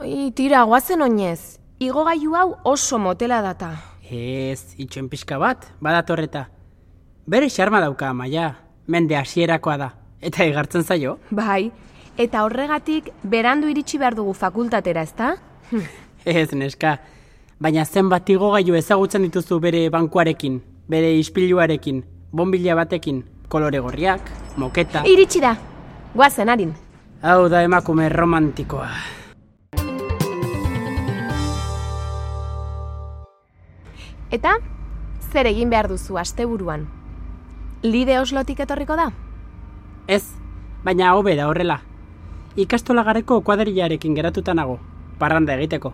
Ai, tira, guazen oinez. Igogailu hau oso motela data. Ez, itxoen pixka bat, badatorreta. Bere xarma dauka, maia, mende hasierakoa da. Eta igartzen zaio? Bai, eta horregatik berandu iritsi behar dugu fakultatera, ezta? Ez, neska. Baina zenbat igogailu ezagutzen dituzu bere bankuarekin, bere ispiluarekin, bombila batekin, kolore gorriak, moketa... Iritsi da, guazen harin. Hau da emakume romantikoa. Eta, zer egin behar duzu asteburuan? Lide oslotik etorriko da? Ez, baina hobe da horrela. Ikastola gareko kuadrillarekin geratuta nago, parranda egiteko.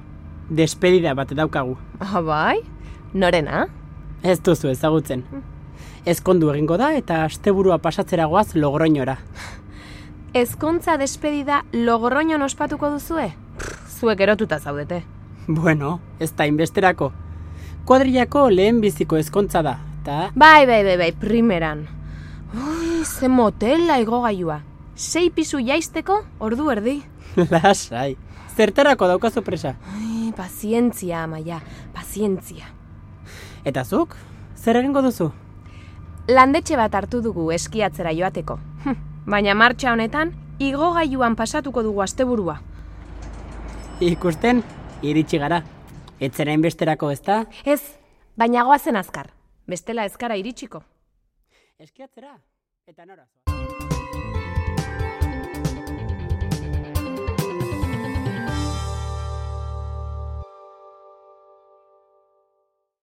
Despedida bat daukagu. Ah, bai? Norena? Ez duzu ezagutzen. Ezkondu egingo da eta asteburua pasatzera goaz logroñora. Ezkontza despedida logroñon ospatuko duzue? Zuek erotuta zaudete. Bueno, ez da inbesterako. Kuadrillako lehen biziko ezkontza da, eta... Bai, bai, bai, bai, primeran. Ui, ze motela igogailua. Sei pisu jaisteko, ordu erdi. Lasai, zertarako daukazu presa. Ai, pazientzia, amaia, pazientzia. Eta zuk, zer egingo duzu? Landetxe bat hartu dugu eskiatzera joateko. Hm, Baina martxa honetan, igogailuan pasatuko dugu asteburua. Ikusten, iritsi gara. Etzera inbesterako ez da? Ez, baina goazen azkar. Bestela ezkara iritsiko. Eskiatzera, eta nora.